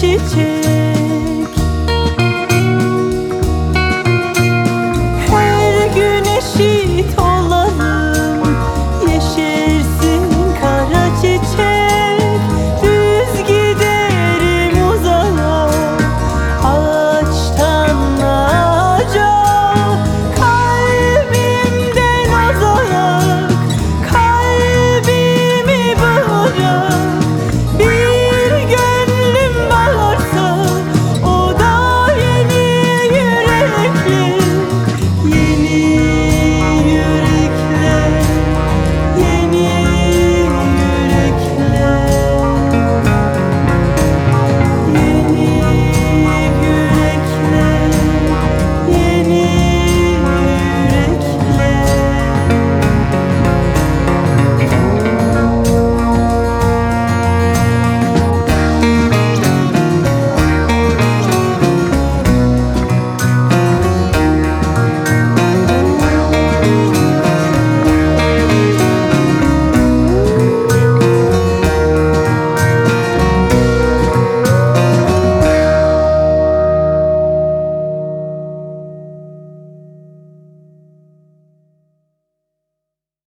季节